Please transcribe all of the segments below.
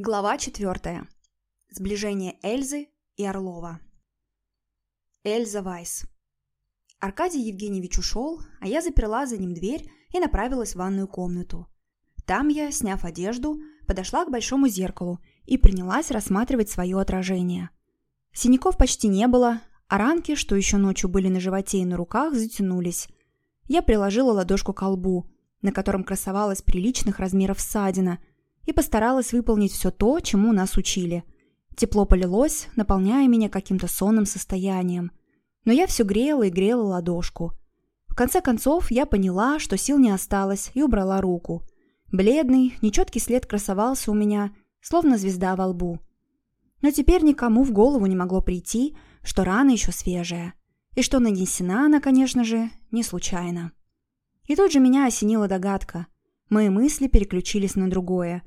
Глава четвертая. Сближение Эльзы и Орлова. Эльза Вайс. Аркадий Евгеньевич ушел, а я заперла за ним дверь и направилась в ванную комнату. Там я, сняв одежду, подошла к большому зеркалу и принялась рассматривать свое отражение. Синяков почти не было, а ранки, что еще ночью были на животе и на руках, затянулись. Я приложила ладошку к лбу, на котором красовалась приличных размеров ссадина – и постаралась выполнить все то, чему нас учили. Тепло полилось, наполняя меня каким-то сонным состоянием. Но я все грела и грела ладошку. В конце концов, я поняла, что сил не осталось, и убрала руку. Бледный, нечеткий след красовался у меня, словно звезда во лбу. Но теперь никому в голову не могло прийти, что рана еще свежая. И что нанесена она, конечно же, не случайно. И тут же меня осенила догадка. Мои мысли переключились на другое.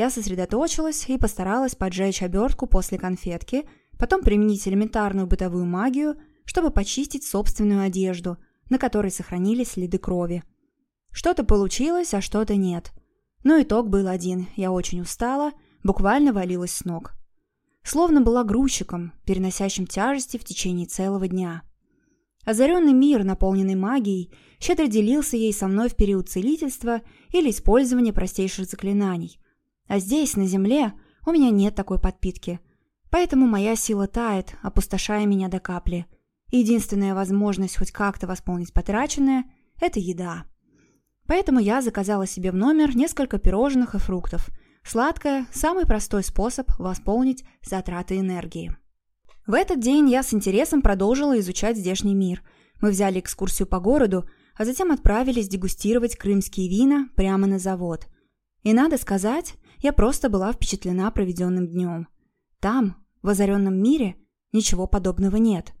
Я сосредоточилась и постаралась поджечь обертку после конфетки, потом применить элементарную бытовую магию, чтобы почистить собственную одежду, на которой сохранились следы крови. Что-то получилось, а что-то нет. Но итог был один. Я очень устала, буквально валилась с ног. Словно была грузчиком, переносящим тяжести в течение целого дня. Озаренный мир, наполненный магией, щедро делился ей со мной в период целительства или использования простейших заклинаний – а здесь, на земле, у меня нет такой подпитки. Поэтому моя сила тает, опустошая меня до капли. Единственная возможность хоть как-то восполнить потраченное – это еда. Поэтому я заказала себе в номер несколько пирожных и фруктов. Сладкое – самый простой способ восполнить затраты энергии. В этот день я с интересом продолжила изучать здешний мир. Мы взяли экскурсию по городу, а затем отправились дегустировать крымские вина прямо на завод. И надо сказать, я просто была впечатлена проведенным днем. Там, в озаренном мире, ничего подобного нет.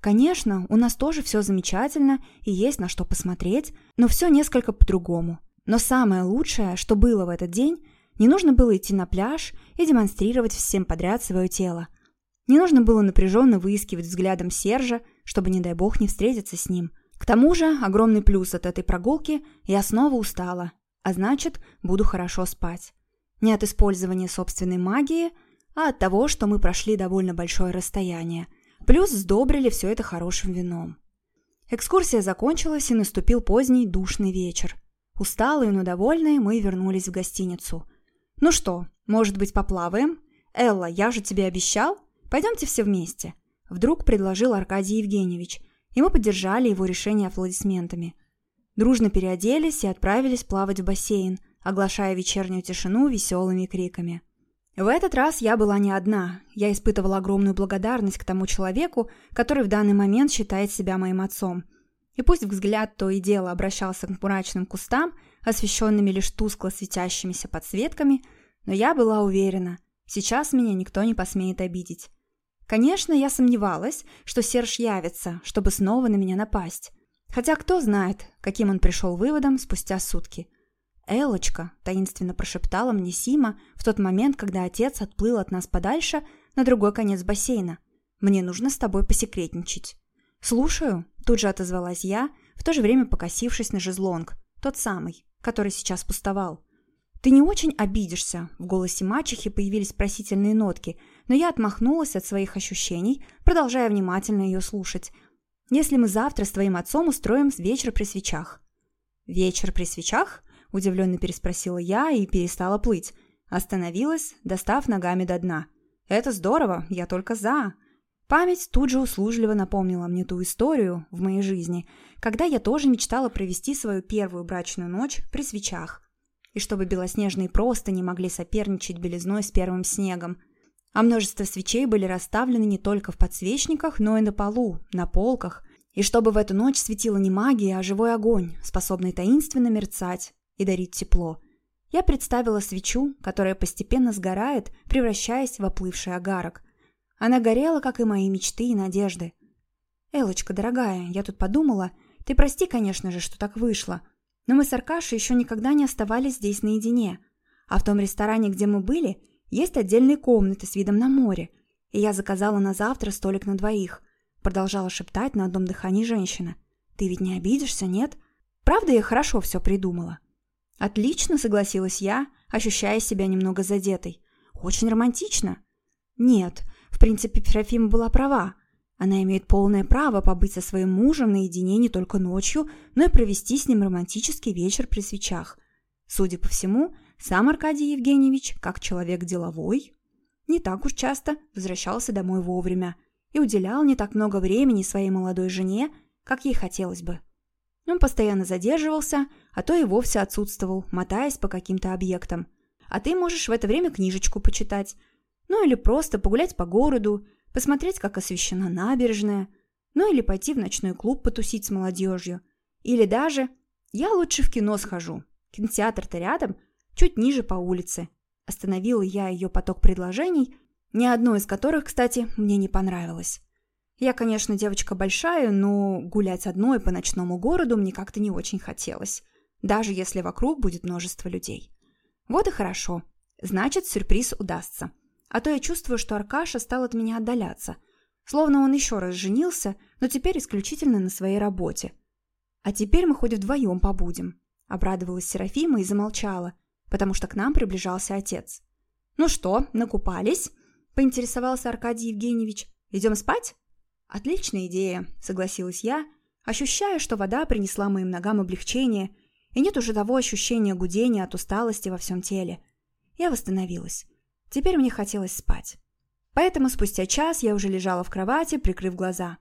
Конечно, у нас тоже все замечательно и есть на что посмотреть, но все несколько по-другому. Но самое лучшее, что было в этот день, не нужно было идти на пляж и демонстрировать всем подряд свое тело. Не нужно было напряженно выискивать взглядом Сержа, чтобы, не дай бог, не встретиться с ним. К тому же, огромный плюс от этой прогулки – я снова устала, а значит, буду хорошо спать. Не от использования собственной магии, а от того, что мы прошли довольно большое расстояние. Плюс сдобрили все это хорошим вином. Экскурсия закончилась, и наступил поздний душный вечер. Усталые, но довольные, мы вернулись в гостиницу. «Ну что, может быть, поплаваем? Элла, я же тебе обещал? Пойдемте все вместе», – вдруг предложил Аркадий Евгеньевич, и мы поддержали его решение аплодисментами. Дружно переоделись и отправились плавать в бассейн – оглашая вечернюю тишину веселыми криками. В этот раз я была не одна. Я испытывала огромную благодарность к тому человеку, который в данный момент считает себя моим отцом. И пусть взгляд то и дело обращался к мрачным кустам, освещенными лишь тускло светящимися подсветками, но я была уверена, сейчас меня никто не посмеет обидеть. Конечно, я сомневалась, что Серж явится, чтобы снова на меня напасть. Хотя кто знает, каким он пришел выводом спустя сутки – «Элочка», – таинственно прошептала мне Сима в тот момент, когда отец отплыл от нас подальше на другой конец бассейна. «Мне нужно с тобой посекретничать». «Слушаю», – тут же отозвалась я, в то же время покосившись на жезлонг, тот самый, который сейчас пустовал. «Ты не очень обидишься?» В голосе мачехи появились просительные нотки, но я отмахнулась от своих ощущений, продолжая внимательно ее слушать. «Если мы завтра с твоим отцом устроим вечер при свечах». «Вечер при свечах?» – удивленно переспросила я и перестала плыть. Остановилась, достав ногами до дна. «Это здорово, я только за». Память тут же услужливо напомнила мне ту историю в моей жизни, когда я тоже мечтала провести свою первую брачную ночь при свечах. И чтобы белоснежные просто не могли соперничать белизной с первым снегом. А множество свечей были расставлены не только в подсвечниках, но и на полу, на полках. И чтобы в эту ночь светила не магия, а живой огонь, способный таинственно мерцать, и дарить тепло. Я представила свечу, которая постепенно сгорает, превращаясь в оплывший огарок. Она горела, как и мои мечты и надежды. «Элочка, дорогая, я тут подумала, ты прости, конечно же, что так вышло, но мы с Аркашей еще никогда не оставались здесь наедине. А в том ресторане, где мы были, есть отдельные комнаты с видом на море, и я заказала на завтра столик на двоих», продолжала шептать на одном дыхании женщина. «Ты ведь не обидишься, нет? Правда, я хорошо все придумала?» «Отлично», — согласилась я, ощущая себя немного задетой. Очень романтично. Нет, в принципе, Серафима была права. Она имеет полное право побыть со своим мужем наедине не только ночью, но и провести с ним романтический вечер при свечах. Судя по всему, сам Аркадий Евгеньевич, как человек деловой, не так уж часто возвращался домой вовремя и уделял не так много времени своей молодой жене, как ей хотелось бы. Он постоянно задерживался, а то и вовсе отсутствовал, мотаясь по каким-то объектам. А ты можешь в это время книжечку почитать. Ну или просто погулять по городу, посмотреть, как освещена набережная. Ну или пойти в ночной клуб потусить с молодежью. Или даже «я лучше в кино схожу». Кинотеатр-то рядом, чуть ниже по улице. Остановила я ее поток предложений, ни одно из которых, кстати, мне не понравилось. Я, конечно, девочка большая, но гулять одной по ночному городу мне как-то не очень хотелось, даже если вокруг будет множество людей. Вот и хорошо. Значит, сюрприз удастся. А то я чувствую, что Аркаша стал от меня отдаляться. Словно он еще раз женился, но теперь исключительно на своей работе. А теперь мы хоть вдвоем побудем. Обрадовалась Серафима и замолчала, потому что к нам приближался отец. «Ну что, накупались?» – поинтересовался Аркадий Евгеньевич. «Идем спать?» «Отличная идея», — согласилась я, ощущая, что вода принесла моим ногам облегчение, и нет уже того ощущения гудения от усталости во всем теле. Я восстановилась. Теперь мне хотелось спать. Поэтому спустя час я уже лежала в кровати, прикрыв глаза.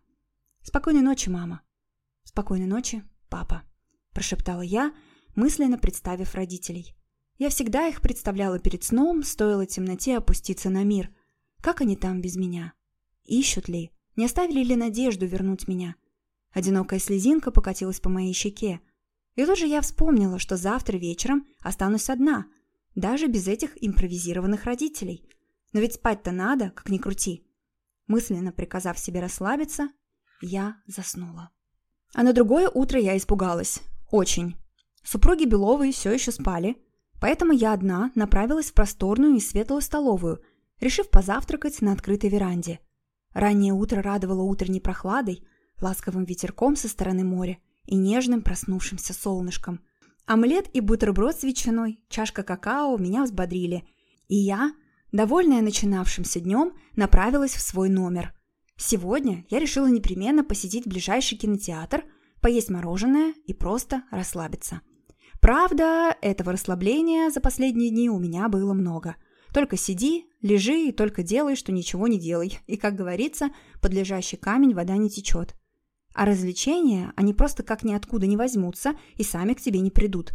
«Спокойной ночи, мама». «Спокойной ночи, папа», – прошептала я, мысленно представив родителей. Я всегда их представляла перед сном, стоило темноте опуститься на мир. Как они там без меня? Ищут ли? Не оставили ли надежду вернуть меня? Одинокая слезинка покатилась по моей щеке. И тут же я вспомнила, что завтра вечером останусь одна, даже без этих импровизированных родителей. Но ведь спать-то надо, как ни крути. Мысленно приказав себе расслабиться, я заснула. А на другое утро я испугалась. Очень. Супруги Беловой все еще спали, поэтому я одна направилась в просторную и светлую столовую, решив позавтракать на открытой веранде – Раннее утро радовало утренней прохладой, ласковым ветерком со стороны моря и нежным проснувшимся солнышком. Омлет и бутерброд с ветчиной, чашка какао меня взбодрили, и я, довольная начинавшимся днем, направилась в свой номер. Сегодня я решила непременно посетить ближайший кинотеатр, поесть мороженое и просто расслабиться. Правда, этого расслабления за последние дни у меня было много – только сиди, лежи и только делай, что ничего не делай. И, как говорится, под лежащий камень вода не течет. А развлечения, они просто как ниоткуда не возьмутся и сами к тебе не придут.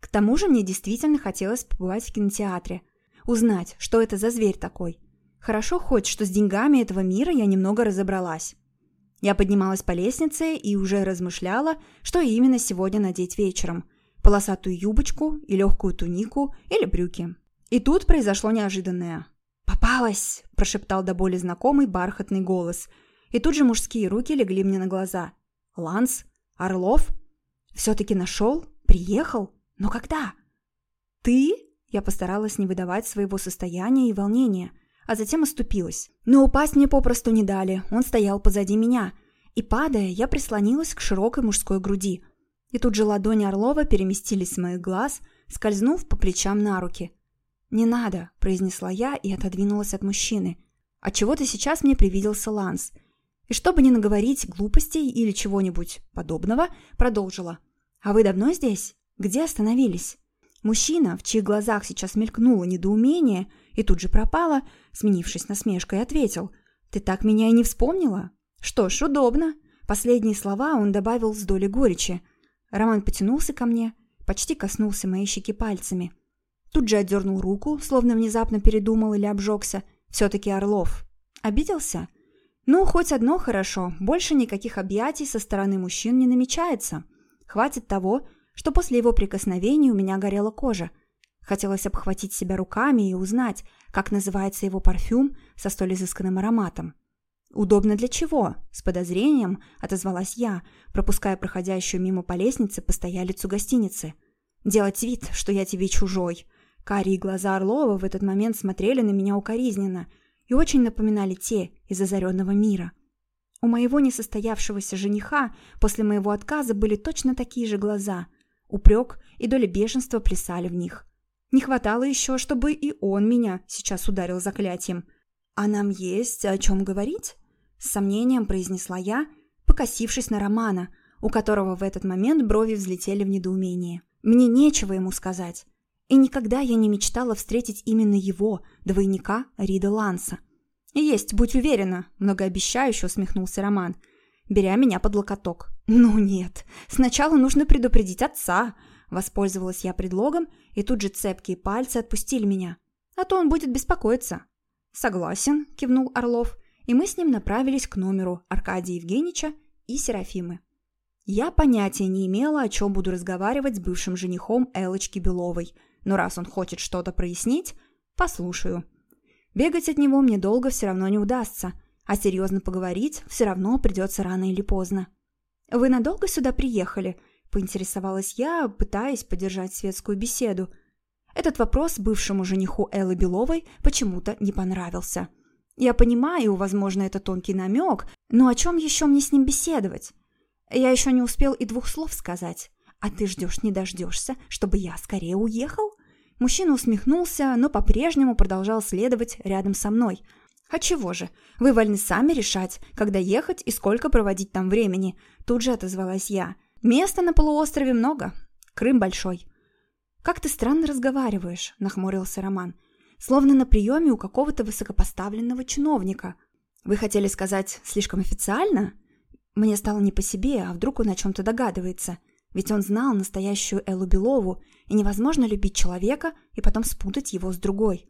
К тому же мне действительно хотелось побывать в кинотеатре. Узнать, что это за зверь такой. Хорошо хоть, что с деньгами этого мира я немного разобралась. Я поднималась по лестнице и уже размышляла, что именно сегодня надеть вечером. Полосатую юбочку и легкую тунику или брюки. И тут произошло неожиданное. «Попалась!» – прошептал до боли знакомый бархатный голос. И тут же мужские руки легли мне на глаза. «Ланс? Орлов? Все-таки нашел? Приехал? Но когда?» «Ты?» – я постаралась не выдавать своего состояния и волнения, а затем оступилась. Но упасть мне попросту не дали, он стоял позади меня. И падая, я прислонилась к широкой мужской груди. И тут же ладони Орлова переместились с моих глаз, скользнув по плечам на руки – «Не надо», – произнесла я и отодвинулась от мужчины. Отчего-то сейчас мне привиделся Ланс. И чтобы не наговорить глупостей или чего-нибудь подобного, продолжила. «А вы давно здесь? Где остановились?» Мужчина, в чьих глазах сейчас мелькнуло недоумение и тут же пропало, сменившись насмешкой, ответил. «Ты так меня и не вспомнила?» «Что ж, удобно». Последние слова он добавил с долей горечи. Роман потянулся ко мне, почти коснулся моей щеки пальцами – Тут же отдернул руку, словно внезапно передумал или обжегся. Все-таки Орлов. Обиделся? Ну, хоть одно хорошо. Больше никаких объятий со стороны мужчин не намечается. Хватит того, что после его прикосновений у меня горела кожа. Хотелось обхватить себя руками и узнать, как называется его парфюм со столь изысканным ароматом. «Удобно для чего?» – с подозрением отозвалась я, пропуская проходящую мимо по лестнице постоялицу гостиницы. «Делать вид, что я тебе чужой», Карие глаза Орлова в этот момент смотрели на меня укоризненно и очень напоминали те из озаренного мира. У моего несостоявшегося жениха после моего отказа были точно такие же глаза. Упрек и доля бешенства плясали в них. Не хватало еще, чтобы и он меня сейчас ударил заклятием. «А нам есть о чем говорить?» С сомнением произнесла я, покосившись на Романа, у которого в этот момент брови взлетели в недоумении. Мне нечего ему сказать. И никогда я не мечтала встретить именно его, двойника Рида Ланса. «Есть, будь уверена», – многообещающе усмехнулся Роман, беря меня под локоток. «Ну нет, сначала нужно предупредить отца», – воспользовалась я предлогом, и тут же цепкие пальцы отпустили меня. «А то он будет беспокоиться». «Согласен», – кивнул Орлов, и мы с ним направились к номеру Аркадия Евгеньевича и Серафимы. Я понятия не имела, о чем буду разговаривать с бывшим женихом Элочки Беловой, но раз он хочет что-то прояснить, послушаю. Бегать от него мне долго все равно не удастся, а серьезно поговорить все равно придется рано или поздно. «Вы надолго сюда приехали?» – поинтересовалась я, пытаясь поддержать светскую беседу. Этот вопрос бывшему жениху Эллы Беловой почему-то не понравился. Я понимаю, возможно, это тонкий намек, но о чем еще мне с ним беседовать? Я еще не успел и двух слов сказать. А ты ждешь не дождешься, чтобы я скорее уехал? Мужчина усмехнулся, но по-прежнему продолжал следовать рядом со мной. «А чего же? Вы вольны сами решать, когда ехать и сколько проводить там времени», тут же отозвалась я. «Места на полуострове много. Крым большой». «Как ты странно разговариваешь», – нахмурился Роман. «Словно на приеме у какого-то высокопоставленного чиновника. Вы хотели сказать слишком официально?» Мне стало не по себе, а вдруг он о чем-то догадывается – ведь он знал настоящую Эллу Белову, и невозможно любить человека и потом спутать его с другой.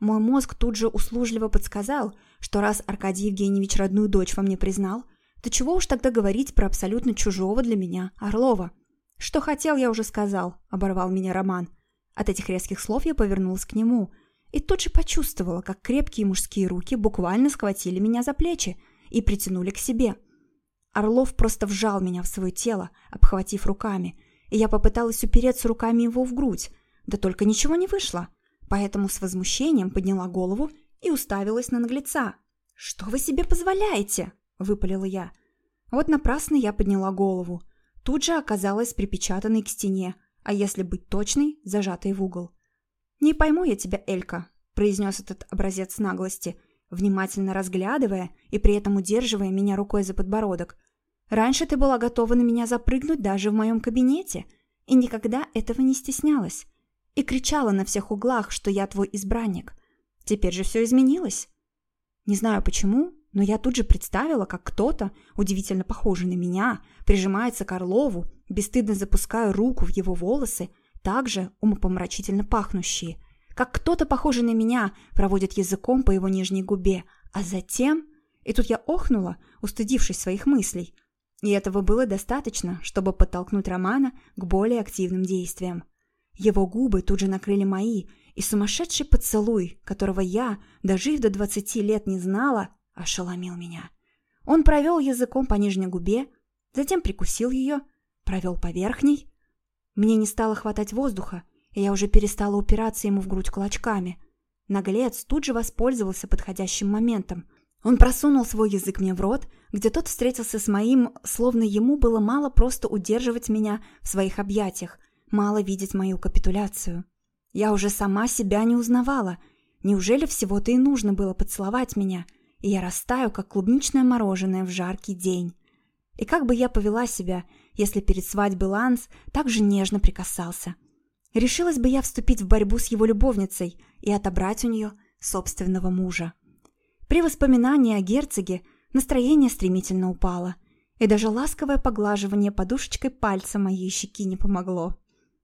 Мой мозг тут же услужливо подсказал, что раз Аркадий Евгеньевич родную дочь во мне признал, то чего уж тогда говорить про абсолютно чужого для меня Орлова? «Что хотел, я уже сказал», — оборвал меня Роман. От этих резких слов я повернулась к нему и тут же почувствовала, как крепкие мужские руки буквально схватили меня за плечи и притянули к себе — Орлов просто вжал меня в свое тело, обхватив руками, и я попыталась упереться руками его в грудь, да только ничего не вышло, поэтому с возмущением подняла голову и уставилась на наглеца. «Что вы себе позволяете?» – выпалила я. Вот напрасно я подняла голову. Тут же оказалась припечатанной к стене, а если быть точной, зажатой в угол. «Не пойму я тебя, Элька», – произнес этот образец наглости, внимательно разглядывая и при этом удерживая меня рукой за подбородок. Раньше ты была готова на меня запрыгнуть даже в моем кабинете и никогда этого не стеснялась. И кричала на всех углах, что я твой избранник. Теперь же все изменилось. Не знаю почему, но я тут же представила, как кто-то, удивительно похожий на меня, прижимается к Орлову, бесстыдно запуская руку в его волосы, также умопомрачительно пахнущие, как кто-то, похожий на меня, проводит языком по его нижней губе, а затем... И тут я охнула, устыдившись своих мыслей – и этого было достаточно, чтобы подтолкнуть Романа к более активным действиям. Его губы тут же накрыли мои, и сумасшедший поцелуй, которого я, дожив до двадцати лет, не знала, ошеломил меня. Он провел языком по нижней губе, затем прикусил ее, провел по верхней. Мне не стало хватать воздуха, и я уже перестала упираться ему в грудь кулачками. Наглец тут же воспользовался подходящим моментом – он просунул свой язык мне в рот, где тот встретился с моим, словно ему было мало просто удерживать меня в своих объятиях, мало видеть мою капитуляцию. Я уже сама себя не узнавала. Неужели всего-то и нужно было поцеловать меня, и я растаю, как клубничное мороженое в жаркий день? И как бы я повела себя, если перед свадьбой Ланс так же нежно прикасался? Решилась бы я вступить в борьбу с его любовницей и отобрать у нее собственного мужа. При воспоминании о герцоге настроение стремительно упало, и даже ласковое поглаживание подушечкой пальца моей щеки не помогло.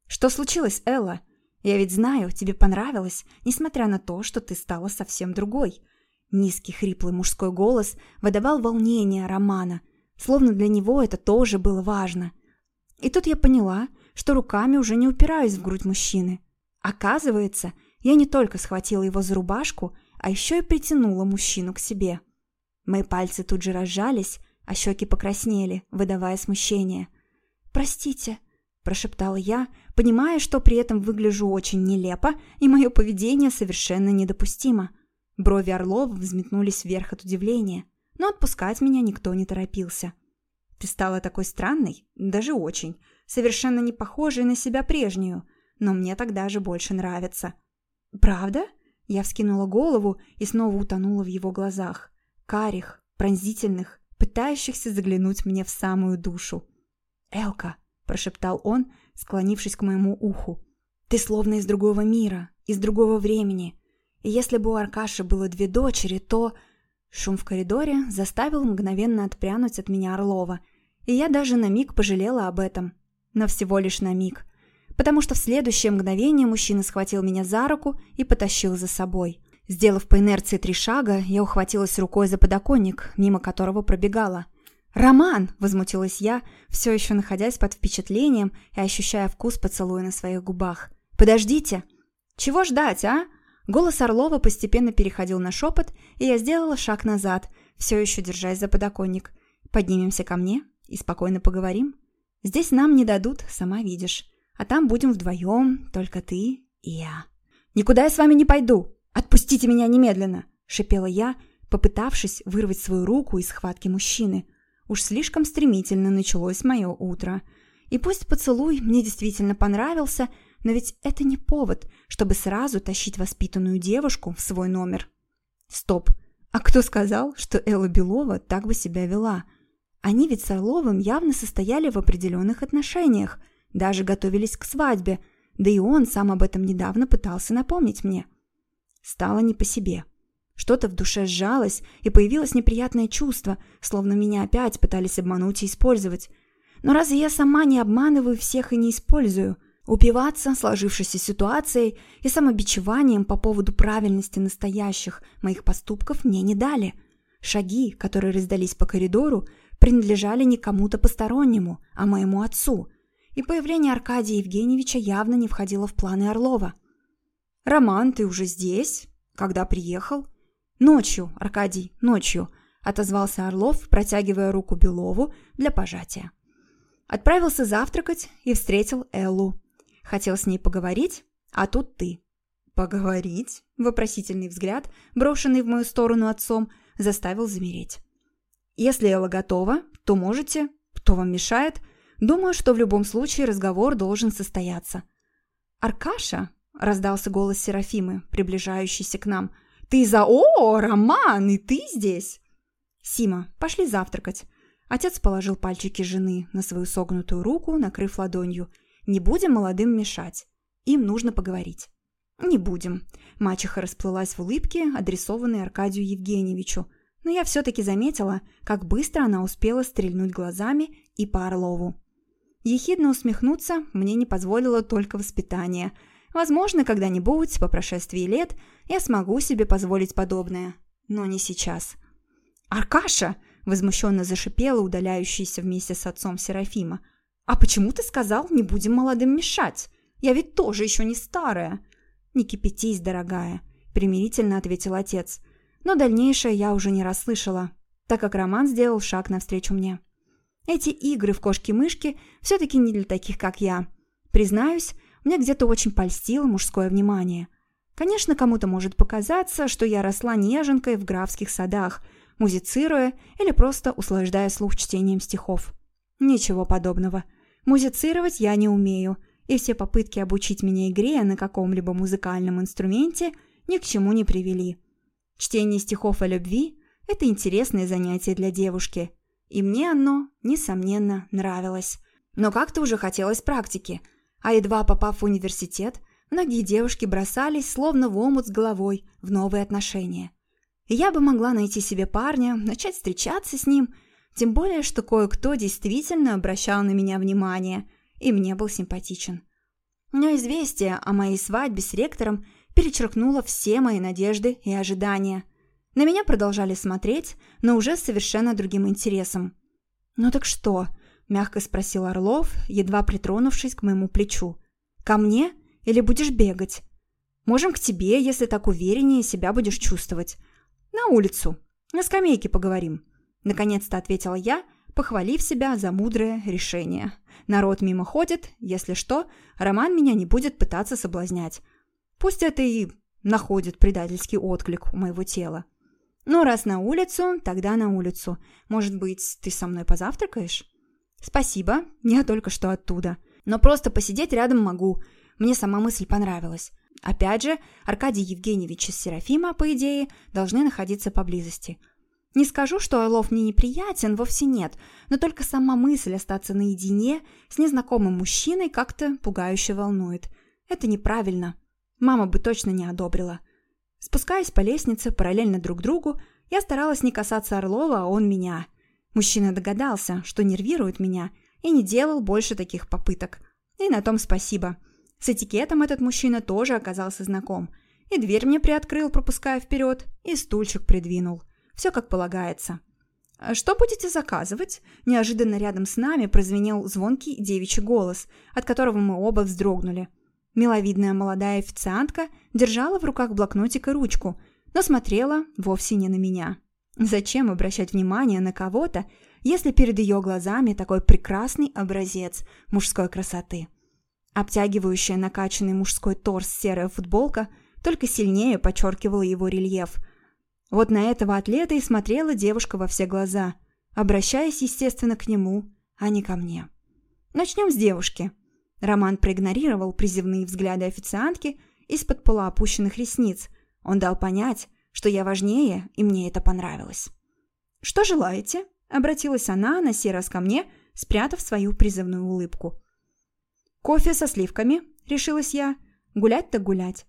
«Что случилось, Элла? Я ведь знаю, тебе понравилось, несмотря на то, что ты стала совсем другой». Низкий хриплый мужской голос выдавал волнение Романа, словно для него это тоже было важно. И тут я поняла, что руками уже не упираюсь в грудь мужчины. Оказывается, я не только схватила его за рубашку, а еще и притянула мужчину к себе. Мои пальцы тут же разжались, а щеки покраснели, выдавая смущение. «Простите», – прошептала я, понимая, что при этом выгляжу очень нелепо, и мое поведение совершенно недопустимо. Брови Орлова взметнулись вверх от удивления, но отпускать меня никто не торопился. «Ты стала такой странной, даже очень, совершенно не похожей на себя прежнюю», но мне тогда же больше нравится». «Правда?» Я вскинула голову и снова утонула в его глазах. Карих, пронзительных, пытающихся заглянуть мне в самую душу. «Элка», – прошептал он, склонившись к моему уху, – «ты словно из другого мира, из другого времени. И если бы у Аркаши было две дочери, то...» Шум в коридоре заставил мгновенно отпрянуть от меня Орлова, и я даже на миг пожалела об этом. Но всего лишь на миг. Потому что в следующее мгновение мужчина схватил меня за руку и потащил за собой. Сделав по инерции три шага, я ухватилась рукой за подоконник, мимо которого пробегала. «Роман!» – возмутилась я, все еще находясь под впечатлением и ощущая вкус поцелуя на своих губах. «Подождите!» «Чего ждать, а?» Голос Орлова постепенно переходил на шепот, и я сделала шаг назад, все еще держась за подоконник. «Поднимемся ко мне и спокойно поговорим. Здесь нам не дадут, сама видишь. А там будем вдвоем, только ты и я». «Никуда я с вами не пойду! Отпустите меня немедленно!» – шипела я, попытавшись вырвать свою руку из схватки мужчины. Уж слишком стремительно началось мое утро. И пусть поцелуй мне действительно понравился – но ведь это не повод, чтобы сразу тащить воспитанную девушку в свой номер. Стоп. А кто сказал, что Элла Белова так бы себя вела? Они ведь с Орловым явно состояли в определенных отношениях, даже готовились к свадьбе, да и он сам об этом недавно пытался напомнить мне. Стало не по себе. Что-то в душе сжалось, и появилось неприятное чувство, словно меня опять пытались обмануть и использовать. Но разве я сама не обманываю всех и не использую – Упиваться сложившейся ситуацией и самобичеванием по поводу правильности настоящих моих поступков мне не дали. Шаги, которые раздались по коридору, принадлежали не кому-то постороннему, а моему отцу. И появление Аркадия Евгеньевича явно не входило в планы Орлова. «Роман, ты уже здесь? Когда приехал?» «Ночью, Аркадий, ночью», – отозвался Орлов, протягивая руку Белову для пожатия. Отправился завтракать и встретил Эллу. Хотел с ней поговорить, а тут ты. Поговорить? Вопросительный взгляд, брошенный в мою сторону отцом, заставил замереть. Если Элла готова, то можете. Кто вам мешает? Думаю, что в любом случае разговор должен состояться. «Аркаша?» – раздался голос Серафимы, приближающийся к нам. «Ты за... О, Роман, и ты здесь?» «Сима, пошли завтракать». Отец положил пальчики жены на свою согнутую руку, накрыв ладонью – не будем молодым мешать. Им нужно поговорить. Не будем. Мачеха расплылась в улыбке, адресованной Аркадию Евгеньевичу, но я все-таки заметила, как быстро она успела стрельнуть глазами и по Орлову. Ехидно усмехнуться мне не позволило только воспитание. Возможно, когда-нибудь, по прошествии лет, я смогу себе позволить подобное. Но не сейчас. «Аркаша!» – возмущенно зашипела удаляющаяся вместе с отцом Серафима – «А почему ты сказал, не будем молодым мешать? Я ведь тоже еще не старая». «Не кипятись, дорогая», – примирительно ответил отец. Но дальнейшее я уже не расслышала, так как Роман сделал шаг навстречу мне. Эти игры в кошки-мышки все-таки не для таких, как я. Признаюсь, мне где-то очень польстило мужское внимание. Конечно, кому-то может показаться, что я росла неженкой в графских садах, музицируя или просто услаждая слух чтением стихов. Ничего подобного. Музицировать я не умею, и все попытки обучить меня игре на каком-либо музыкальном инструменте ни к чему не привели. Чтение стихов о любви – это интересное занятие для девушки, и мне оно, несомненно, нравилось. Но как-то уже хотелось практики, а едва попав в университет, многие девушки бросались, словно в омут с головой, в новые отношения. И я бы могла найти себе парня, начать встречаться с ним – тем более, что кое-кто действительно обращал на меня внимание, и мне был симпатичен. Но известие о моей свадьбе с ректором перечеркнуло все мои надежды и ожидания. На меня продолжали смотреть, но уже с совершенно другим интересом. «Ну так что?» – мягко спросил Орлов, едва притронувшись к моему плечу. «Ко мне? Или будешь бегать? Можем к тебе, если так увереннее себя будешь чувствовать. На улицу. На скамейке поговорим. Наконец-то ответила я, похвалив себя за мудрое решение. Народ мимо ходит, если что, Роман меня не будет пытаться соблазнять. Пусть это и находит предательский отклик у моего тела. Ну, раз на улицу, тогда на улицу. Может быть, ты со мной позавтракаешь? Спасибо, я только что оттуда. Но просто посидеть рядом могу. Мне сама мысль понравилась. Опять же, Аркадий Евгеньевич и Серафима, по идее, должны находиться поблизости. Не скажу, что Орлов мне неприятен, вовсе нет, но только сама мысль остаться наедине с незнакомым мужчиной как-то пугающе волнует. Это неправильно. Мама бы точно не одобрила. Спускаясь по лестнице параллельно друг другу, я старалась не касаться Орлова, а он меня. Мужчина догадался, что нервирует меня, и не делал больше таких попыток. И на том спасибо. С этикетом этот мужчина тоже оказался знаком. И дверь мне приоткрыл, пропуская вперед, и стульчик придвинул. Все как полагается. «А «Что будете заказывать?» Неожиданно рядом с нами прозвенел звонкий девичий голос, от которого мы оба вздрогнули. Миловидная молодая официантка держала в руках блокнотик и ручку, но смотрела вовсе не на меня. Зачем обращать внимание на кого-то, если перед ее глазами такой прекрасный образец мужской красоты? Обтягивающая накачанный мужской торс серая футболка только сильнее подчеркивала его рельеф. Вот на этого атлета и смотрела девушка во все глаза, обращаясь, естественно, к нему, а не ко мне. Начнем с девушки. Роман проигнорировал призывные взгляды официантки из-под полуопущенных ресниц. Он дал понять, что я важнее, и мне это понравилось. «Что желаете?» – обратилась она на сей раз ко мне, спрятав свою призывную улыбку. «Кофе со сливками», — решилась я. «Гулять-то гулять».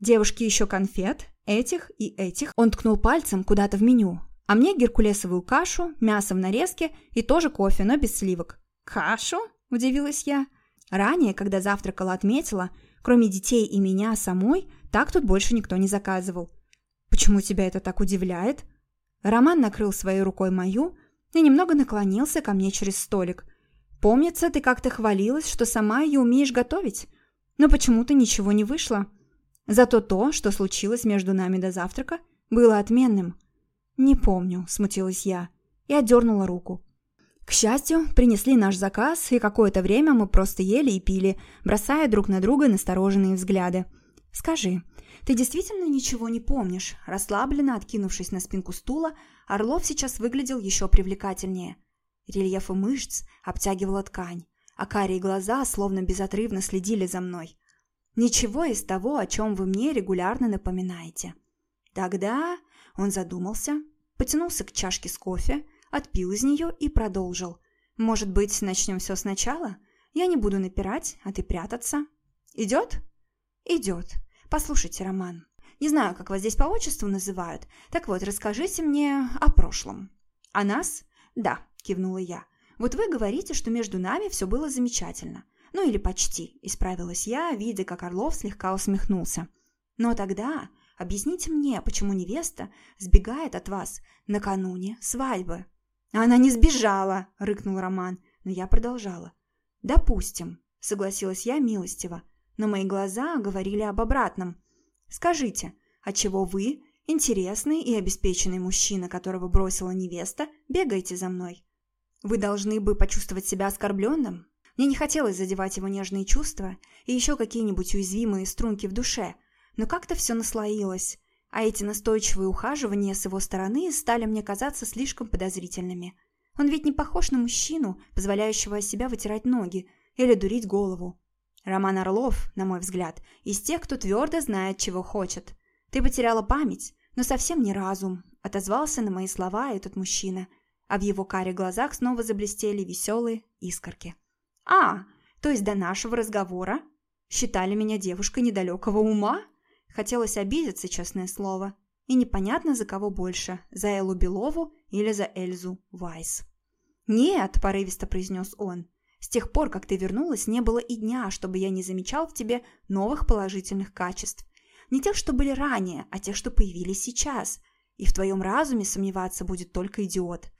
«Девушки еще конфет, этих и этих». Он ткнул пальцем куда-то в меню. «А мне геркулесовую кашу, мясо в нарезке и тоже кофе, но без сливок». «Кашу?» – удивилась я. Ранее, когда завтракала, отметила, кроме детей и меня самой, так тут больше никто не заказывал. «Почему тебя это так удивляет?» Роман накрыл своей рукой мою и немного наклонился ко мне через столик – Помнится, ты как-то хвалилась, что сама ее умеешь готовить, но почему-то ничего не вышло. Зато то, что случилось между нами до завтрака, было отменным. «Не помню», – смутилась я и отдернула руку. К счастью, принесли наш заказ, и какое-то время мы просто ели и пили, бросая друг на друга настороженные взгляды. «Скажи, ты действительно ничего не помнишь?» Расслабленно откинувшись на спинку стула, Орлов сейчас выглядел еще привлекательнее – Рельефы мышц обтягивала ткань, а карие глаза словно безотрывно следили за мной. Ничего из того, о чем вы мне регулярно напоминаете. Тогда он задумался, потянулся к чашке с кофе, отпил из нее и продолжил. «Может быть, начнем все сначала? Я не буду напирать, а ты прятаться. Идет?» «Идет. Послушайте, Роман. Не знаю, как вас здесь по отчеству называют. Так вот, расскажите мне о прошлом. О нас? Да, кивнула я. «Вот вы говорите, что между нами все было замечательно. Ну или почти», – исправилась я, видя, как Орлов слегка усмехнулся. «Но тогда объясните мне, почему невеста сбегает от вас накануне свадьбы?» «Она не сбежала!» – рыкнул Роман, но я продолжала. «Допустим», – согласилась я милостиво, но мои глаза говорили об обратном. «Скажите, отчего вы, интересный и обеспеченный мужчина, которого бросила невеста, бегаете за мной?» Вы должны бы почувствовать себя оскорбленным. Мне не хотелось задевать его нежные чувства и еще какие-нибудь уязвимые струнки в душе, но как-то все наслоилось, а эти настойчивые ухаживания с его стороны стали мне казаться слишком подозрительными. Он ведь не похож на мужчину, позволяющего себя вытирать ноги или дурить голову. Роман Орлов, на мой взгляд, из тех, кто твердо знает, чего хочет. Ты потеряла память, но совсем не разум, отозвался на мои слова этот мужчина – а в его каре глазах снова заблестели веселые искорки. «А, то есть до нашего разговора считали меня девушкой недалекого ума?» Хотелось обидеться, честное слово. И непонятно, за кого больше, за Эллу Белову или за Эльзу Вайс. «Нет», – порывисто произнес он, – «с тех пор, как ты вернулась, не было и дня, чтобы я не замечал в тебе новых положительных качеств. Не тех, что были ранее, а тех, что появились сейчас. И в твоем разуме сомневаться будет только идиот.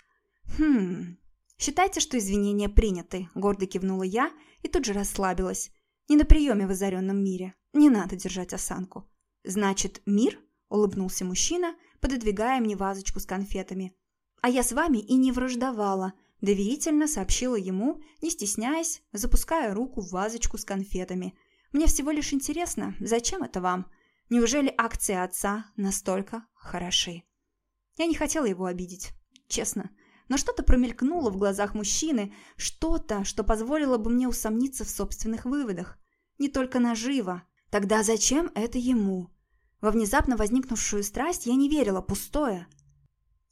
«Хм... Считайте, что извинения приняты», – гордо кивнула я и тут же расслабилась. «Не на приеме в озаренном мире. Не надо держать осанку». «Значит, мир?» – улыбнулся мужчина, пододвигая мне вазочку с конфетами. «А я с вами и не враждовала», – доверительно сообщила ему, не стесняясь, запуская руку в вазочку с конфетами. «Мне всего лишь интересно, зачем это вам? Неужели акции отца настолько хороши?» Я не хотела его обидеть, честно но что-то промелькнуло в глазах мужчины, что-то, что позволило бы мне усомниться в собственных выводах. Не только наживо. Тогда зачем это ему? Во внезапно возникнувшую страсть я не верила, пустое.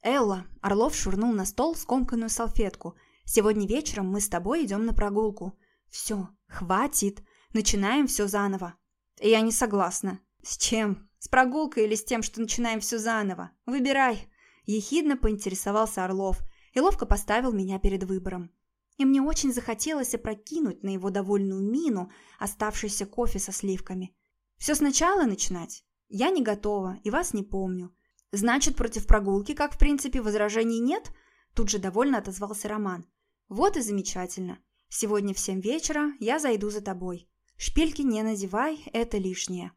«Элла», — Орлов швырнул на стол скомканную салфетку. «Сегодня вечером мы с тобой идем на прогулку. Все, хватит. Начинаем все заново». «Я не согласна». «С чем? С прогулкой или с тем, что начинаем все заново? Выбирай». Ехидно поинтересовался Орлов и ловко поставил меня перед выбором. И мне очень захотелось опрокинуть на его довольную мину оставшийся кофе со сливками. Все сначала начинать? Я не готова и вас не помню. Значит, против прогулки, как в принципе, возражений нет? Тут же довольно отозвался Роман. Вот и замечательно. Сегодня в семь вечера я зайду за тобой. Шпильки не надевай, это лишнее.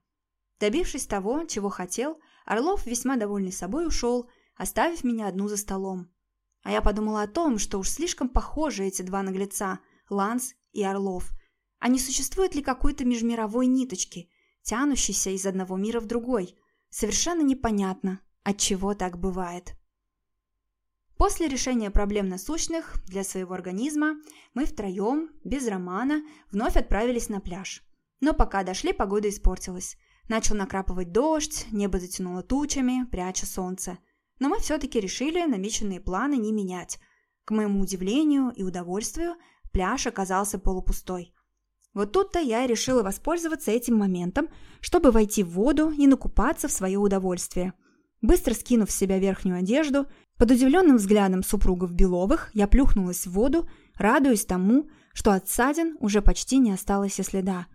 Добившись того, чего хотел, Орлов, весьма довольный собой, ушел, оставив меня одну за столом. А я подумала о том, что уж слишком похожи эти два наглеца, Ланс и Орлов. А не существует ли какой-то межмировой ниточки, тянущейся из одного мира в другой? Совершенно непонятно, от чего так бывает. После решения проблем насущных для своего организма мы втроем, без Романа, вновь отправились на пляж. Но пока дошли, погода испортилась. Начал накрапывать дождь, небо затянуло тучами, пряча солнце. Но мы все-таки решили намеченные планы не менять. К моему удивлению и удовольствию, пляж оказался полупустой. Вот тут-то я и решила воспользоваться этим моментом, чтобы войти в воду и накупаться в свое удовольствие. Быстро скинув с себя верхнюю одежду, под удивленным взглядом супругов Беловых я плюхнулась в воду, радуясь тому, что от ссадин уже почти не осталось и следа.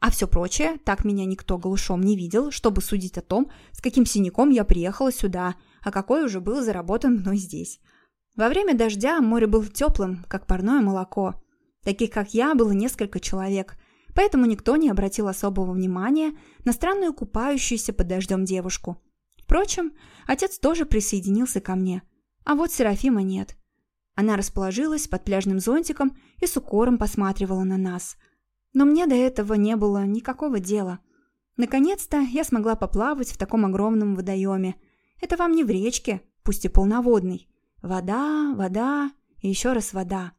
А все прочее, так меня никто голышом не видел, чтобы судить о том, с каким синяком я приехала сюда – а какой уже был заработан мной здесь. Во время дождя море было теплым, как парное молоко. Таких, как я, было несколько человек, поэтому никто не обратил особого внимания на странную купающуюся под дождем девушку. Впрочем, отец тоже присоединился ко мне, а вот Серафима нет. Она расположилась под пляжным зонтиком и с укором посматривала на нас. Но мне до этого не было никакого дела. Наконец-то я смогла поплавать в таком огромном водоеме – это вам не в речке, пусть и полноводной. Вода, вода и еще раз вода.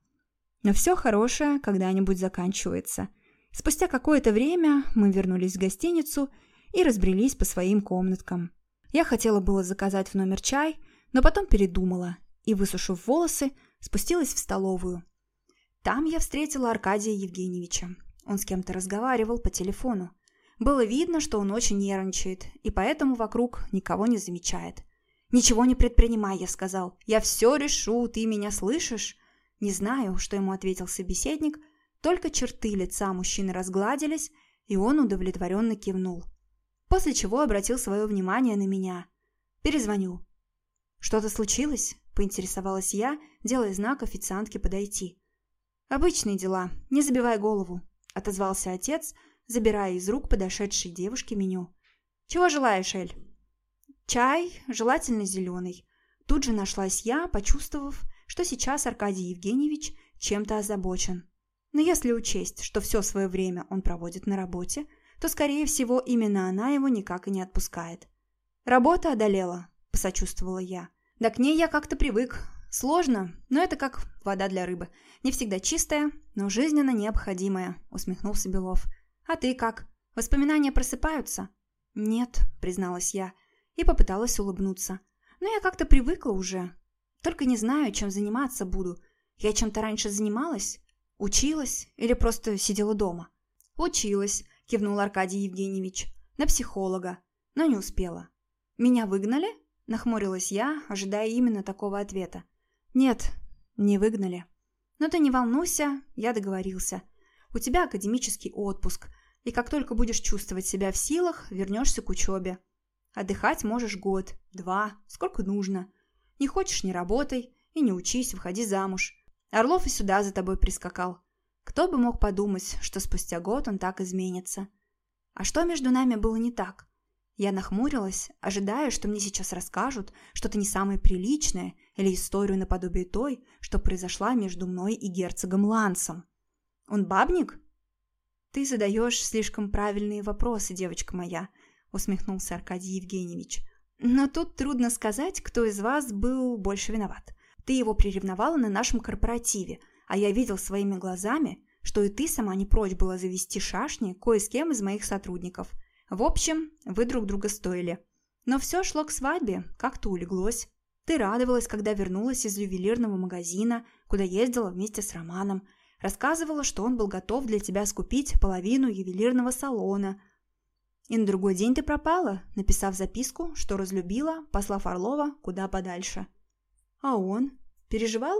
Но все хорошее когда-нибудь заканчивается. Спустя какое-то время мы вернулись в гостиницу и разбрелись по своим комнаткам. Я хотела было заказать в номер чай, но потом передумала и, высушив волосы, спустилась в столовую. Там я встретила Аркадия Евгеньевича. Он с кем-то разговаривал по телефону. Было видно, что он очень нервничает, и поэтому вокруг никого не замечает. «Ничего не предпринимай», — я сказал. «Я все решу, ты меня слышишь?» Не знаю, что ему ответил собеседник, только черты лица мужчины разгладились, и он удовлетворенно кивнул. После чего обратил свое внимание на меня. «Перезвоню». «Что-то случилось?» – поинтересовалась я, делая знак официантке подойти. «Обычные дела, не забивай голову», – отозвался отец – забирая из рук подошедшей девушки меню. «Чего желаешь, Эль?» «Чай, желательно зеленый». Тут же нашлась я, почувствовав, что сейчас Аркадий Евгеньевич чем-то озабочен. Но если учесть, что все свое время он проводит на работе, то, скорее всего, именно она его никак и не отпускает. «Работа одолела», – посочувствовала я. «Да к ней я как-то привык. Сложно, но это как вода для рыбы. Не всегда чистая, но жизненно необходимая», – усмехнулся Белов. «А ты как? Воспоминания просыпаются?» «Нет», — призналась я и попыталась улыбнуться. «Но я как-то привыкла уже. Только не знаю, чем заниматься буду. Я чем-то раньше занималась? Училась или просто сидела дома?» «Училась», — кивнул Аркадий Евгеньевич. «На психолога. Но не успела». «Меня выгнали?» — нахмурилась я, ожидая именно такого ответа. «Нет, не выгнали». «Но ты не волнуйся, я договорился. У тебя академический отпуск, и как только будешь чувствовать себя в силах, вернешься к учебе. Отдыхать можешь год, два, сколько нужно. Не хочешь – не работай и не учись, выходи замуж. Орлов и сюда за тобой прискакал. Кто бы мог подумать, что спустя год он так изменится. А что между нами было не так? Я нахмурилась, ожидая, что мне сейчас расскажут что-то не самое приличное или историю наподобие той, что произошла между мной и герцогом Лансом. Он бабник? «Ты задаешь слишком правильные вопросы, девочка моя», — усмехнулся Аркадий Евгеньевич. «Но тут трудно сказать, кто из вас был больше виноват. Ты его приревновала на нашем корпоративе, а я видел своими глазами, что и ты сама не прочь была завести шашни кое с кем из моих сотрудников. В общем, вы друг друга стоили. Но все шло к свадьбе, как-то улеглось. Ты радовалась, когда вернулась из ювелирного магазина, куда ездила вместе с Романом. Рассказывала, что он был готов для тебя скупить половину ювелирного салона. И на другой день ты пропала, написав записку, что разлюбила, послав Орлова куда подальше. А он? Переживал?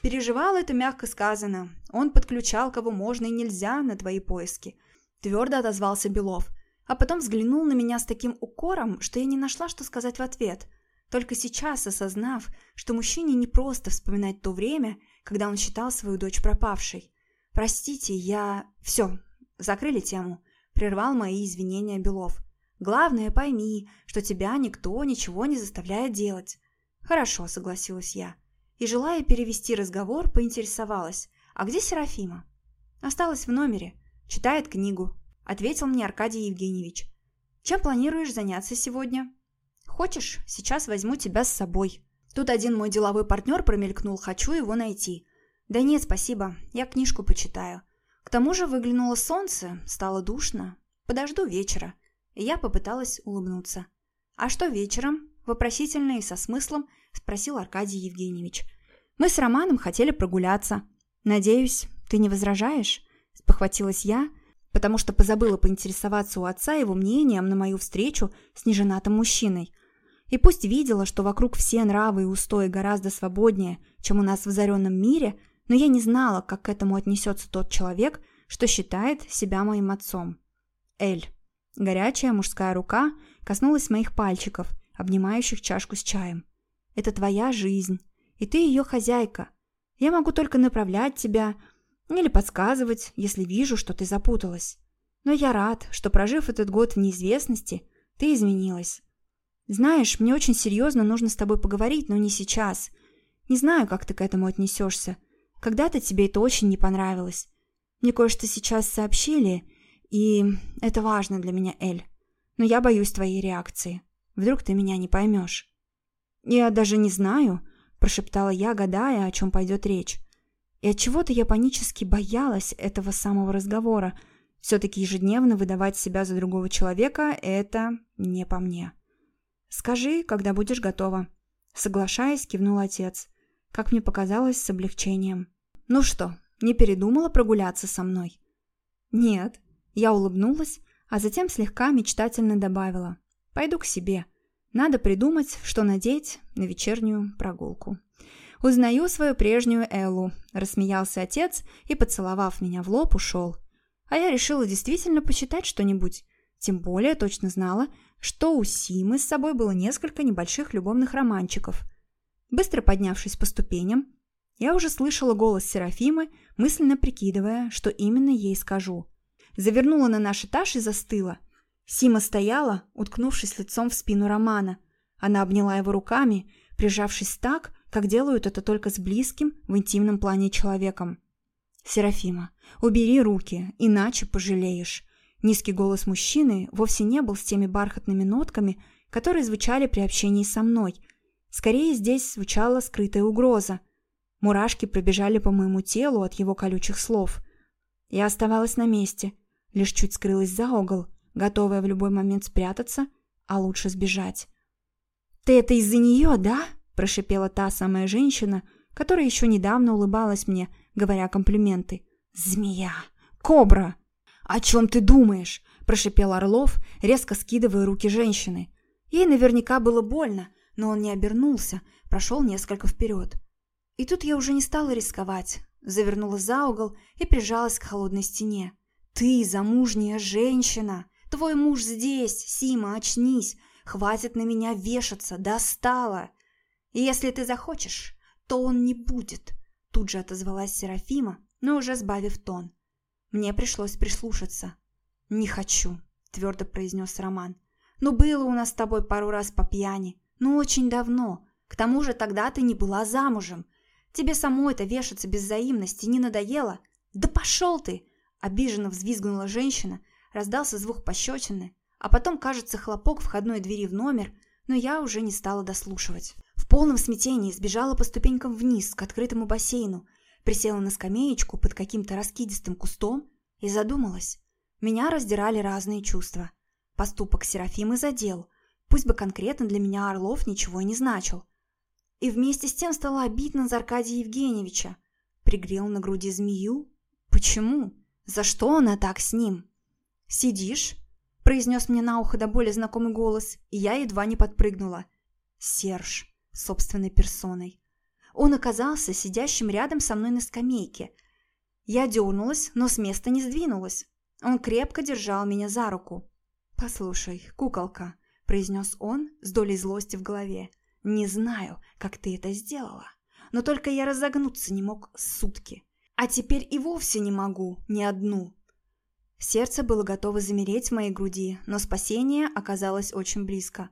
Переживал это мягко сказано. Он подключал, кого можно и нельзя, на твои поиски. Твердо отозвался Белов. А потом взглянул на меня с таким укором, что я не нашла, что сказать в ответ. Только сейчас, осознав, что мужчине не просто вспоминать то время, когда он считал свою дочь пропавшей. «Простите, я...» «Все, закрыли тему», — прервал мои извинения Белов. «Главное, пойми, что тебя никто ничего не заставляет делать». «Хорошо», — согласилась я и, желая перевести разговор, поинтересовалась, а где Серафима? Осталась в номере, читает книгу, ответил мне Аркадий Евгеньевич. Чем планируешь заняться сегодня? Хочешь, сейчас возьму тебя с собой. Тут один мой деловой партнер промелькнул, хочу его найти. Да нет, спасибо, я книжку почитаю. К тому же выглянуло солнце, стало душно. Подожду вечера. Я попыталась улыбнуться. А что вечером? Вопросительно и со смыслом спросил Аркадий Евгеньевич. Мы с Романом хотели прогуляться. Надеюсь, ты не возражаешь? Спохватилась я, потому что позабыла поинтересоваться у отца его мнением на мою встречу с неженатым мужчиной. И пусть видела, что вокруг все нравы и устои гораздо свободнее, чем у нас в озаренном мире, но я не знала, как к этому отнесется тот человек, что считает себя моим отцом. Эль. Горячая мужская рука коснулась моих пальчиков, обнимающих чашку с чаем. Это твоя жизнь, и ты ее хозяйка. Я могу только направлять тебя или подсказывать, если вижу, что ты запуталась. Но я рад, что, прожив этот год в неизвестности, ты изменилась. Знаешь, мне очень серьезно нужно с тобой поговорить, но не сейчас. Не знаю, как ты к этому отнесешься. Когда-то тебе это очень не понравилось. Мне кое-что сейчас сообщили, и это важно для меня, Эль. Но я боюсь твоей реакции. Вдруг ты меня не поймешь. «Я даже не знаю», – прошептала я, гадая, о чем пойдет речь. И от чего то я панически боялась этого самого разговора. Все-таки ежедневно выдавать себя за другого человека – это не по мне. «Скажи, когда будешь готова». Соглашаясь, кивнул отец. Как мне показалось, с облегчением. «Ну что, не передумала прогуляться со мной?» «Нет». Я улыбнулась, а затем слегка мечтательно добавила. «Пойду к себе. Надо придумать, что надеть на вечернюю прогулку. «Узнаю свою прежнюю Эллу», – рассмеялся отец и, поцеловав меня в лоб, ушел. А я решила действительно почитать что-нибудь. Тем более точно знала, что у Симы с собой было несколько небольших любовных романчиков. Быстро поднявшись по ступеням, я уже слышала голос Серафимы, мысленно прикидывая, что именно ей скажу. Завернула на наш этаж и застыла – Сима стояла, уткнувшись лицом в спину Романа. Она обняла его руками, прижавшись так, как делают это только с близким в интимном плане человеком. «Серафима, убери руки, иначе пожалеешь». Низкий голос мужчины вовсе не был с теми бархатными нотками, которые звучали при общении со мной. Скорее здесь звучала скрытая угроза. Мурашки пробежали по моему телу от его колючих слов. Я оставалась на месте, лишь чуть скрылась за угол – готовая в любой момент спрятаться, а лучше сбежать. «Ты это из-за нее, да?» – прошипела та самая женщина, которая еще недавно улыбалась мне, говоря комплименты. «Змея! Кобра!» «О чем ты думаешь?» – прошипел Орлов, резко скидывая руки женщины. Ей наверняка было больно, но он не обернулся, прошел несколько вперед. И тут я уже не стала рисковать, завернула за угол и прижалась к холодной стене. «Ты замужняя женщина!» Твой муж здесь, Сима, очнись. Хватит на меня вешаться, достала. Если ты захочешь, то он не будет. Тут же отозвалась Серафима, но уже сбавив тон. Мне пришлось прислушаться. «Не хочу», — твердо произнес Роман. «Ну, было у нас с тобой пару раз по пьяни. Ну, очень давно. К тому же тогда ты не была замужем. Тебе самой это вешаться без взаимности не надоело? Да пошел ты!» Обиженно взвизгнула женщина, раздался звук пощечины, а потом, кажется, хлопок входной двери в номер, но я уже не стала дослушивать. В полном смятении сбежала по ступенькам вниз, к открытому бассейну. присела на скамеечку под каким-то раскидистым кустом и задумалась. Меня раздирали разные чувства. Поступок Серафимы задел, пусть бы конкретно для меня Орлов ничего и не значил. И вместе с тем стало обидно за Аркадия Евгеньевича. Пригрел на груди змею. Почему? За что она так с ним? «Сидишь?» – произнес мне на ухо до боли знакомый голос, и я едва не подпрыгнула. Серж, собственной персоной. Он оказался сидящим рядом со мной на скамейке. Я дернулась, но с места не сдвинулась. Он крепко держал меня за руку. «Послушай, куколка», – произнес он с долей злости в голове, – «не знаю, как ты это сделала, но только я разогнуться не мог сутки. А теперь и вовсе не могу, ни одну. Сердце было готово замереть в моей груди, но спасение оказалось очень близко.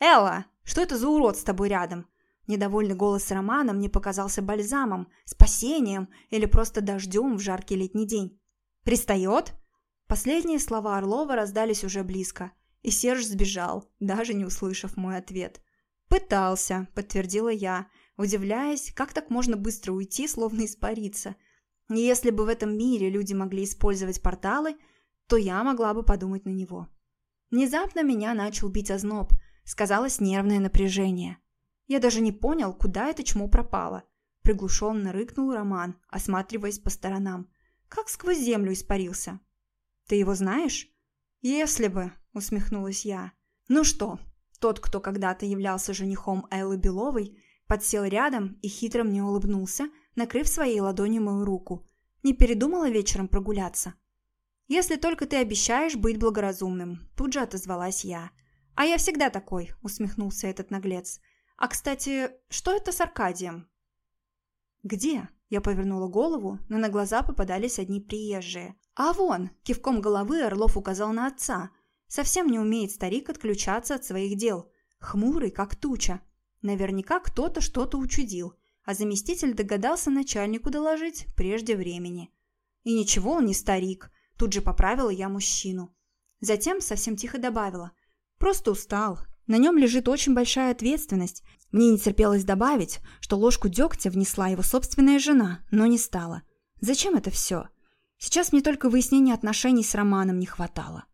«Элла, что это за урод с тобой рядом?» Недовольный голос Романа мне показался бальзамом, спасением или просто дождем в жаркий летний день. «Пристает?» Последние слова Орлова раздались уже близко, и Серж сбежал, даже не услышав мой ответ. «Пытался», — подтвердила я, удивляясь, как так можно быстро уйти, словно испариться — если бы в этом мире люди могли использовать порталы, то я могла бы подумать на него. Внезапно меня начал бить озноб, сказалось нервное напряжение. Я даже не понял, куда это чмо пропало. Приглушенно рыкнул Роман, осматриваясь по сторонам. Как сквозь землю испарился. «Ты его знаешь?» «Если бы», — усмехнулась я. «Ну что?» Тот, кто когда-то являлся женихом Эллы Беловой, подсел рядом и хитро мне улыбнулся, накрыв своей ладонью мою руку. Не передумала вечером прогуляться? «Если только ты обещаешь быть благоразумным», – тут же отозвалась я. «А я всегда такой», – усмехнулся этот наглец. «А, кстати, что это с Аркадием?» «Где?» – я повернула голову, но на глаза попадались одни приезжие. «А вон!» – кивком головы Орлов указал на отца. Совсем не умеет старик отключаться от своих дел. Хмурый, как туча. Наверняка кто-то что-то учудил а заместитель догадался начальнику доложить прежде времени. И ничего он не старик, тут же поправила я мужчину. Затем совсем тихо добавила. Просто устал. На нем лежит очень большая ответственность. Мне не терпелось добавить, что ложку дегтя внесла его собственная жена, но не стала. Зачем это все? Сейчас мне только выяснения отношений с Романом не хватало.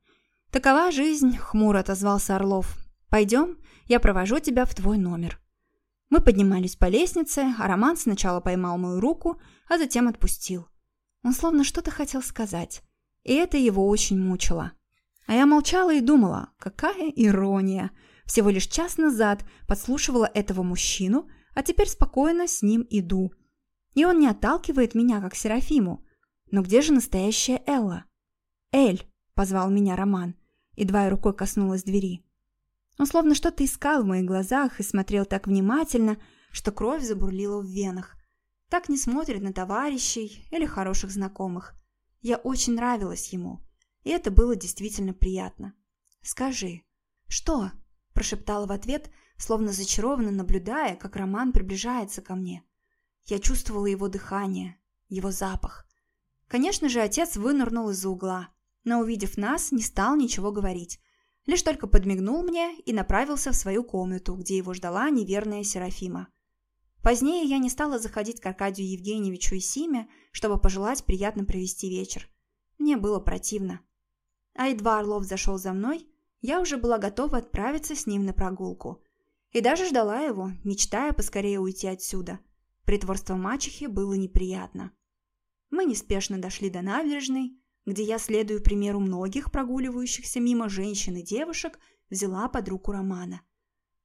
«Такова жизнь», — хмуро отозвался Орлов. «Пойдем, я провожу тебя в твой номер». Мы поднимались по лестнице, а Роман сначала поймал мою руку, а затем отпустил. Он словно что-то хотел сказать, и это его очень мучило. А я молчала и думала, какая ирония. Всего лишь час назад подслушивала этого мужчину, а теперь спокойно с ним иду. И он не отталкивает меня, как Серафиму. Но где же настоящая Элла? «Эль!» – позвал меня Роман, и двое рукой коснулась двери. Он словно что-то искал в моих глазах и смотрел так внимательно, что кровь забурлила в венах. Так не смотрит на товарищей или хороших знакомых. Я очень нравилась ему, и это было действительно приятно. «Скажи». «Что?» – прошептала в ответ, словно зачарованно наблюдая, как Роман приближается ко мне. Я чувствовала его дыхание, его запах. Конечно же, отец вынырнул из-за угла, но, увидев нас, не стал ничего говорить, лишь только подмигнул мне и направился в свою комнату, где его ждала неверная Серафима. Позднее я не стала заходить к Аркадию Евгеньевичу и Симе, чтобы пожелать приятно провести вечер. Мне было противно. А едва Орлов зашел за мной, я уже была готова отправиться с ним на прогулку. И даже ждала его, мечтая поскорее уйти отсюда. Притворство мачехи было неприятно. Мы неспешно дошли до набережной, где я, следую примеру многих прогуливающихся мимо женщин и девушек, взяла под руку Романа.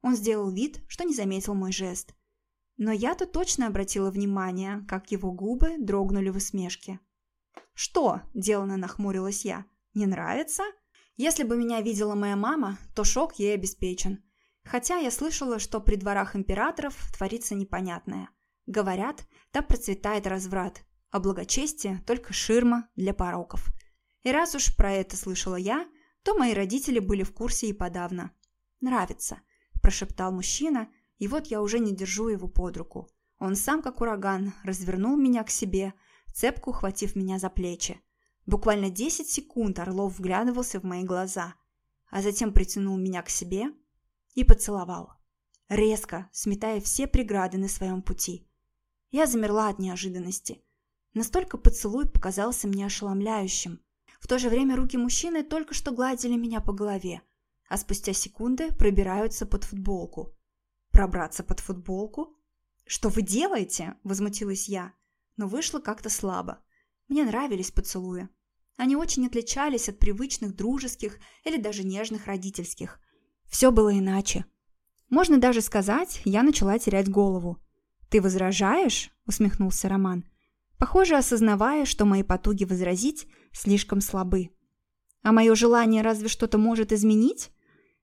Он сделал вид, что не заметил мой жест. Но я-то точно обратила внимание, как его губы дрогнули в усмешке. «Что?» – делано нахмурилась я. «Не нравится?» Если бы меня видела моя мама, то шок ей обеспечен. Хотя я слышала, что при дворах императоров творится непонятное. Говорят, там процветает разврат, а благочестие – только ширма для пороков. И раз уж про это слышала я, то мои родители были в курсе и подавно. «Нравится», – прошептал мужчина, и вот я уже не держу его под руку. Он сам, как ураган, развернул меня к себе, цепко ухватив меня за плечи. Буквально 10 секунд Орлов вглядывался в мои глаза, а затем притянул меня к себе и поцеловал. Резко, сметая все преграды на своем пути. Я замерла от неожиданности – Настолько поцелуй показался мне ошеломляющим. В то же время руки мужчины только что гладили меня по голове, а спустя секунды пробираются под футболку. Пробраться под футболку? «Что вы делаете?» – возмутилась я, но вышло как-то слабо. Мне нравились поцелуи. Они очень отличались от привычных дружеских или даже нежных родительских. Все было иначе. Можно даже сказать, я начала терять голову. «Ты возражаешь?» – усмехнулся Роман. Похоже, осознавая, что мои потуги возразить слишком слабы. «А мое желание разве что-то может изменить?»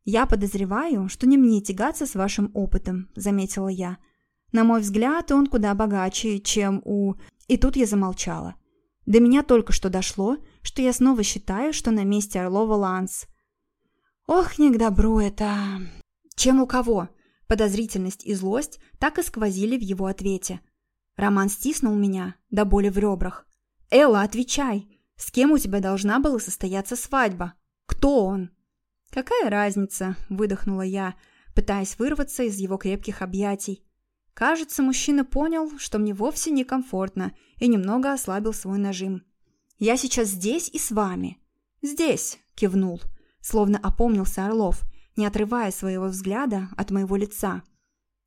«Я подозреваю, что не мне тягаться с вашим опытом», – заметила я. На мой взгляд, он куда богаче, чем у... И тут я замолчала. До меня только что дошло, что я снова считаю, что на месте Орлова Ланс. Ох, не к добру это... Чем у кого? Подозрительность и злость так и сквозили в его ответе. Роман стиснул меня до боли в ребрах. «Элла, отвечай! С кем у тебя должна была состояться свадьба? Кто он?» «Какая разница?» – выдохнула я, пытаясь вырваться из его крепких объятий. Кажется, мужчина понял, что мне вовсе некомфортно и немного ослабил свой нажим. «Я сейчас здесь и с вами». «Здесь», – кивнул, словно опомнился Орлов, не отрывая своего взгляда от моего лица.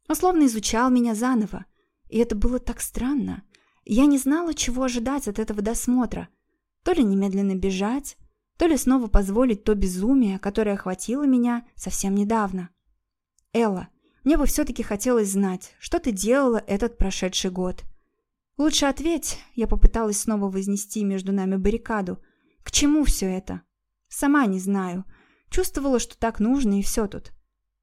Он словно изучал меня заново, и это было так странно. Я не знала, чего ожидать от этого досмотра. То ли немедленно бежать, то ли снова позволить то безумие, которое охватило меня совсем недавно. «Элла, мне бы все-таки хотелось знать, что ты делала этот прошедший год. Лучше ответь, я попыталась снова вознести между нами баррикаду. К чему все это? Сама не знаю. Чувствовала, что так нужно, и все тут.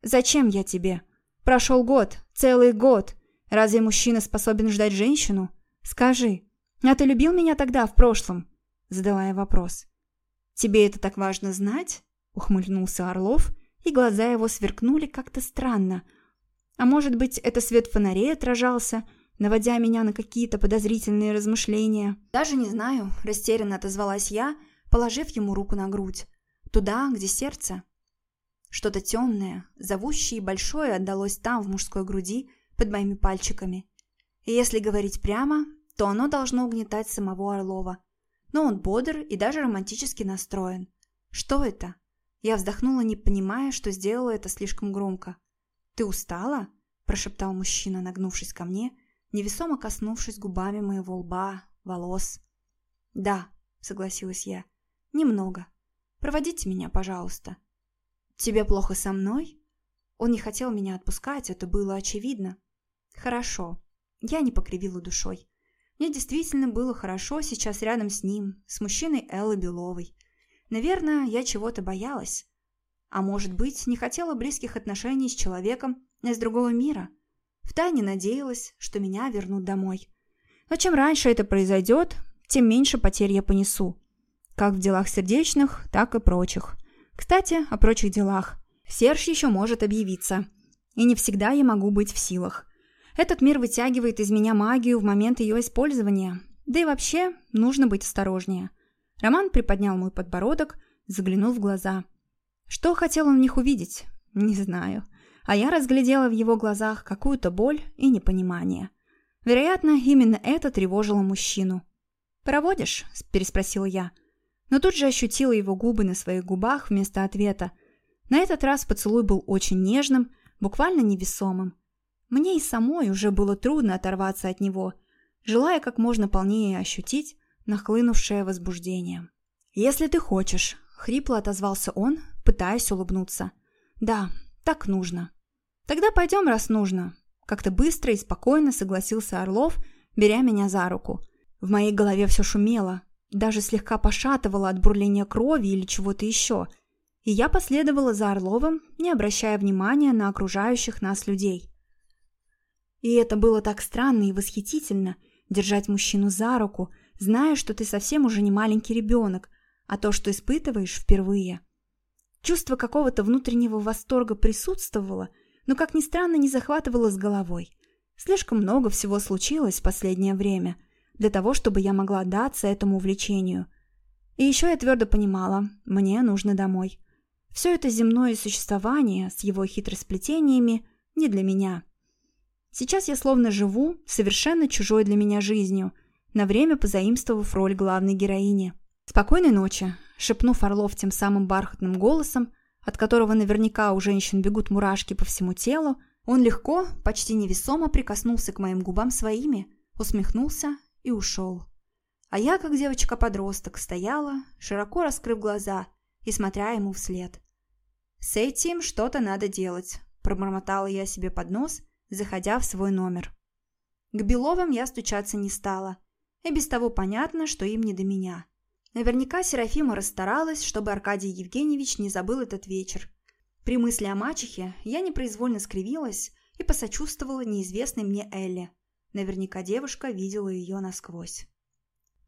Зачем я тебе? Прошел год, целый год. Разве мужчина способен ждать женщину? Скажи, а ты любил меня тогда, в прошлом? Задала я вопрос. Тебе это так важно знать? Ухмыльнулся Орлов, и глаза его сверкнули как-то странно – а может быть, это свет фонарей отражался, наводя меня на какие-то подозрительные размышления. Даже не знаю, растерянно отозвалась я, положив ему руку на грудь. Туда, где сердце. Что-то темное, зовущее и большое отдалось там, в мужской груди, под моими пальчиками. И если говорить прямо, то оно должно угнетать самого Орлова. Но он бодр и даже романтически настроен. Что это? Я вздохнула, не понимая, что сделала это слишком громко. «Ты устала?» – прошептал мужчина, нагнувшись ко мне, невесомо коснувшись губами моего лба, волос. «Да», – согласилась я, – «немного. Проводите меня, пожалуйста». «Тебе плохо со мной?» Он не хотел меня отпускать, это было очевидно. «Хорошо». Я не покривила душой. Мне действительно было хорошо сейчас рядом с ним, с мужчиной Эллы Беловой. Наверное, я чего-то боялась. А может быть, не хотела близких отношений с человеком из другого мира. Втайне надеялась, что меня вернут домой. Но чем раньше это произойдет, тем меньше потерь я понесу. Как в делах сердечных, так и прочих. Кстати, о прочих делах. Серж еще может объявиться. И не всегда я могу быть в силах. Этот мир вытягивает из меня магию в момент ее использования. Да и вообще, нужно быть осторожнее. Роман приподнял мой подбородок, заглянул в глаза – что хотел он в них увидеть? Не знаю. А я разглядела в его глазах какую-то боль и непонимание. Вероятно, именно это тревожило мужчину. «Проводишь?» – переспросила я. Но тут же ощутила его губы на своих губах вместо ответа. На этот раз поцелуй был очень нежным, буквально невесомым. Мне и самой уже было трудно оторваться от него, желая как можно полнее ощутить нахлынувшее возбуждение. «Если ты хочешь», — хрипло отозвался он, пытаясь улыбнуться. «Да, так нужно». «Тогда пойдем, раз нужно». Как-то быстро и спокойно согласился Орлов, беря меня за руку. В моей голове все шумело, даже слегка пошатывало от бурления крови или чего-то еще. И я последовала за Орловым, не обращая внимания на окружающих нас людей. И это было так странно и восхитительно – держать мужчину за руку, зная, что ты совсем уже не маленький ребенок, а то, что испытываешь впервые. Чувство какого-то внутреннего восторга присутствовало, но, как ни странно, не захватывало с головой. Слишком много всего случилось в последнее время для того, чтобы я могла отдаться этому увлечению. И еще я твердо понимала, мне нужно домой. Все это земное существование с его хитросплетениями не для меня. Сейчас я словно живу совершенно чужой для меня жизнью, на время позаимствовав роль главной героини. «Спокойной ночи», – шепнув Орлов тем самым бархатным голосом, от которого наверняка у женщин бегут мурашки по всему телу, он легко, почти невесомо прикоснулся к моим губам своими, усмехнулся и ушел. А я, как девочка-подросток, стояла, широко раскрыв глаза и смотря ему вслед. «С этим что-то надо делать», – пробормотала я себе под нос, заходя в свой номер. К Беловым я стучаться не стала, и без того понятно, что им не до меня. Наверняка Серафима расстаралась, чтобы Аркадий Евгеньевич не забыл этот вечер. При мысли о мачехе я непроизвольно скривилась и посочувствовала неизвестной мне Элле. Наверняка девушка видела ее насквозь.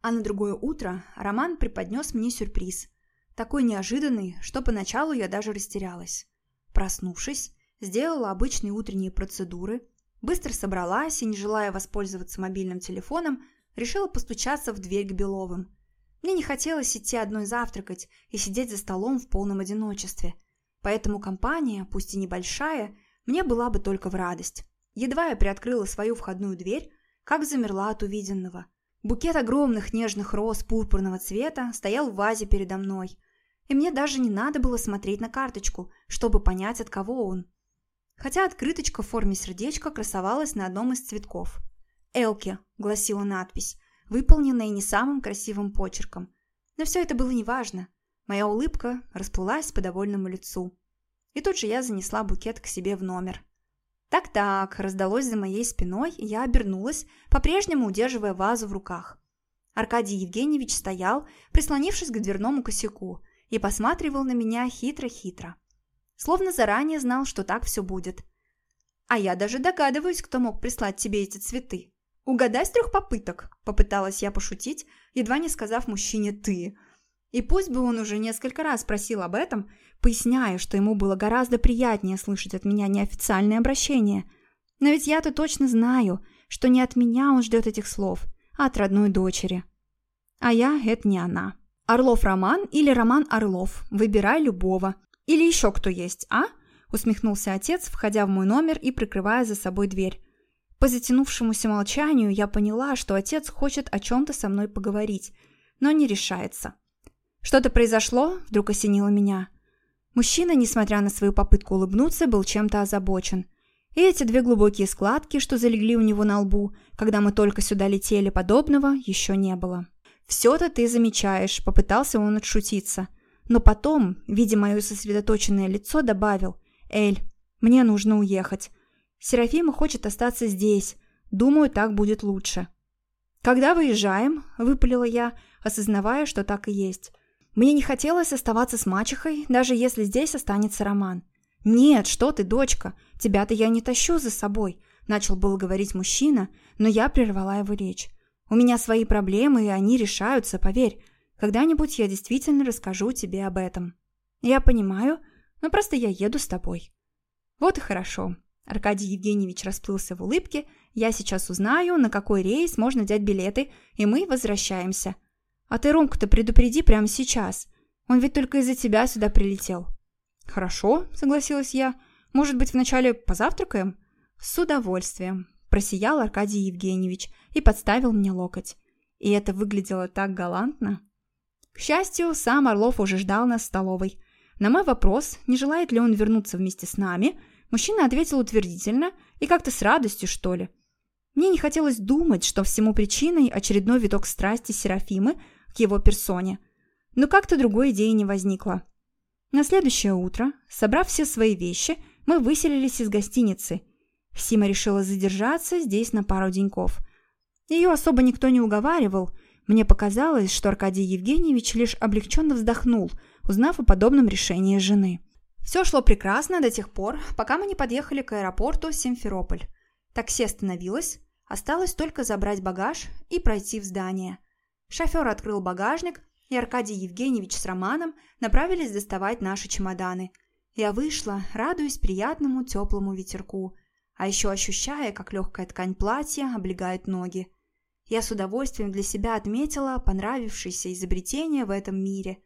А на другое утро Роман преподнес мне сюрприз. Такой неожиданный, что поначалу я даже растерялась. Проснувшись, сделала обычные утренние процедуры, быстро собралась и, не желая воспользоваться мобильным телефоном, решила постучаться в дверь к Беловым. Мне не хотелось идти одной завтракать и сидеть за столом в полном одиночестве. Поэтому компания, пусть и небольшая, мне была бы только в радость. Едва я приоткрыла свою входную дверь, как замерла от увиденного – Букет огромных нежных роз пурпурного цвета стоял в вазе передо мной, и мне даже не надо было смотреть на карточку, чтобы понять, от кого он. Хотя открыточка в форме сердечка красовалась на одном из цветков. «Элки», — гласила надпись, выполненная не самым красивым почерком. Но все это было неважно. Моя улыбка расплылась по довольному лицу. И тут же я занесла букет к себе в номер. «Так-так», – раздалось за моей спиной, и я обернулась, по-прежнему удерживая вазу в руках. Аркадий Евгеньевич стоял, прислонившись к дверному косяку, и посматривал на меня хитро-хитро. Словно заранее знал, что так все будет. «А я даже догадываюсь, кто мог прислать тебе эти цветы. Угадай с трех попыток», – попыталась я пошутить, едва не сказав мужчине «ты». И пусть бы он уже несколько раз просил об этом, поясняя, что ему было гораздо приятнее слышать от меня неофициальное обращение. Но ведь я-то точно знаю, что не от меня он ждет этих слов, а от родной дочери. А я – это не она. Орлов Роман или Роман Орлов, выбирай любого. Или еще кто есть, а? Усмехнулся отец, входя в мой номер и прикрывая за собой дверь. По затянувшемуся молчанию я поняла, что отец хочет о чем-то со мной поговорить, но не решается. «Что-то произошло?» – вдруг осенило меня. Мужчина, несмотря на свою попытку улыбнуться, был чем-то озабочен. И эти две глубокие складки, что залегли у него на лбу, когда мы только сюда летели, подобного еще не было. «Все-то ты замечаешь», – попытался он отшутиться. Но потом, видя мое сосредоточенное лицо, добавил «Эль, мне нужно уехать. Серафима хочет остаться здесь. Думаю, так будет лучше». «Когда выезжаем?» – выпалила я, осознавая, что так и есть. Мне не хотелось оставаться с мачехой, даже если здесь останется Роман. «Нет, что ты, дочка, тебя-то я не тащу за собой», – начал был говорить мужчина, но я прервала его речь. «У меня свои проблемы, и они решаются, поверь. Когда-нибудь я действительно расскажу тебе об этом». «Я понимаю, но просто я еду с тобой». «Вот и хорошо». Аркадий Евгеньевич расплылся в улыбке. «Я сейчас узнаю, на какой рейс можно взять билеты, и мы возвращаемся». А ты Ромку-то предупреди прямо сейчас. Он ведь только из-за тебя сюда прилетел». «Хорошо», — согласилась я. «Может быть, вначале позавтракаем?» «С удовольствием», — просиял Аркадий Евгеньевич и подставил мне локоть. И это выглядело так галантно. К счастью, сам Орлов уже ждал нас в столовой. На мой вопрос, не желает ли он вернуться вместе с нами, мужчина ответил утвердительно и как-то с радостью, что ли. Мне не хотелось думать, что всему причиной очередной виток страсти Серафимы к его персоне. Но как-то другой идеи не возникло. На следующее утро, собрав все свои вещи, мы выселились из гостиницы. Сима решила задержаться здесь на пару деньков. Ее особо никто не уговаривал. Мне показалось, что Аркадий Евгеньевич лишь облегченно вздохнул, узнав о подобном решении жены. Все шло прекрасно до тех пор, пока мы не подъехали к аэропорту Симферополь. Такси остановилось, осталось только забрать багаж и пройти в здание – Шофер открыл багажник, и Аркадий Евгеньевич с Романом направились доставать наши чемоданы. Я вышла, радуясь приятному теплому ветерку, а еще ощущая, как легкая ткань платья облегает ноги. Я с удовольствием для себя отметила понравившееся изобретение в этом мире,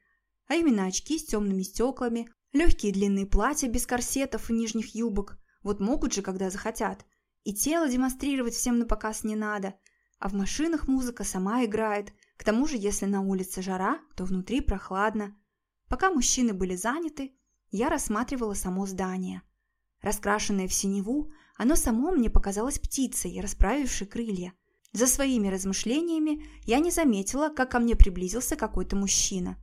а именно очки с темными стеклами, легкие длинные платья без корсетов и нижних юбок, вот могут же, когда захотят. И тело демонстрировать всем на показ не надо – А в машинах музыка сама играет. К тому же, если на улице жара, то внутри прохладно. Пока мужчины были заняты, я рассматривала само здание. Раскрашенное в синеву, оно само мне показалось птицей, расправившей крылья. За своими размышлениями я не заметила, как ко мне приблизился какой-то мужчина.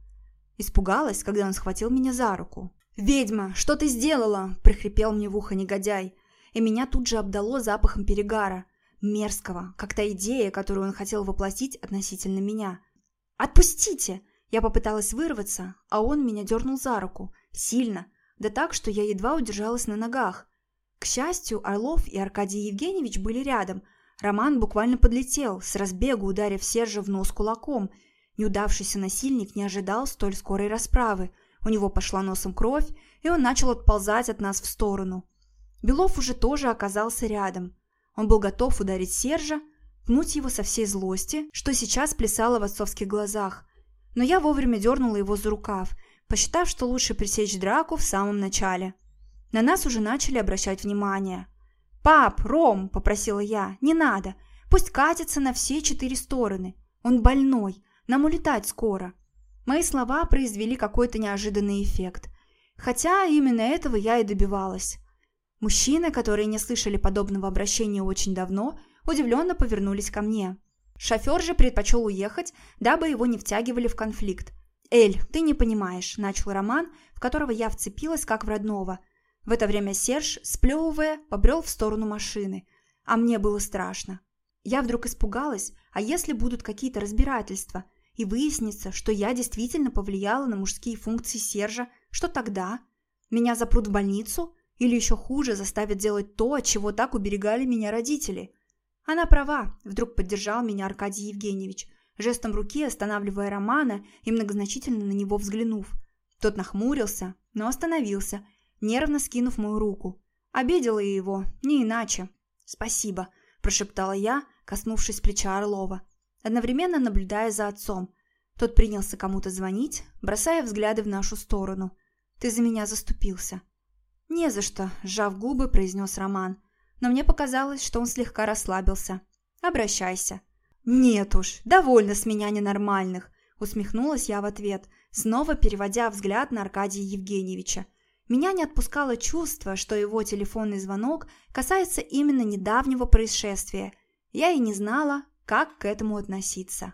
Испугалась, когда он схватил меня за руку. «Ведьма, что ты сделала?» – прихрипел мне в ухо негодяй. И меня тут же обдало запахом перегара. Мерзкого, как та идея, которую он хотел воплотить относительно меня. «Отпустите!» Я попыталась вырваться, а он меня дернул за руку. Сильно. Да так, что я едва удержалась на ногах. К счастью, Орлов и Аркадий Евгеньевич были рядом. Роман буквально подлетел, с разбегу ударив Сержа в нос кулаком. Неудавшийся насильник не ожидал столь скорой расправы. У него пошла носом кровь, и он начал отползать от нас в сторону. Белов уже тоже оказался рядом. Он был готов ударить Сержа, пнуть его со всей злости, что сейчас плясало в отцовских глазах. Но я вовремя дернула его за рукав, посчитав, что лучше пресечь драку в самом начале. На нас уже начали обращать внимание. «Пап, Ром!» – попросила я. «Не надо. Пусть катится на все четыре стороны. Он больной. Нам улетать скоро». Мои слова произвели какой-то неожиданный эффект. Хотя именно этого я и добивалась. Мужчины, которые не слышали подобного обращения очень давно, удивленно повернулись ко мне. Шофер же предпочел уехать, дабы его не втягивали в конфликт. «Эль, ты не понимаешь», – начал Роман, в которого я вцепилась как в родного. В это время Серж, сплевывая, побрел в сторону машины. А мне было страшно. Я вдруг испугалась, а если будут какие-то разбирательства, и выяснится, что я действительно повлияла на мужские функции Сержа, что тогда? Меня запрут в больницу? Или еще хуже, заставят делать то, от чего так уберегали меня родители? Она права, вдруг поддержал меня Аркадий Евгеньевич – жестом руки останавливая Романа и многозначительно на него взглянув. Тот нахмурился, но остановился, нервно скинув мою руку. Обидела я его, не иначе. «Спасибо», – прошептала я, коснувшись плеча Орлова, одновременно наблюдая за отцом. Тот принялся кому-то звонить, бросая взгляды в нашу сторону. «Ты за меня заступился». «Не за что», – сжав губы, произнес Роман. Но мне показалось, что он слегка расслабился. «Обращайся». «Нет уж, довольно с меня ненормальных», – усмехнулась я в ответ, снова переводя взгляд на Аркадия Евгеньевича. Меня не отпускало чувство, что его телефонный звонок касается именно недавнего происшествия. Я и не знала, как к этому относиться.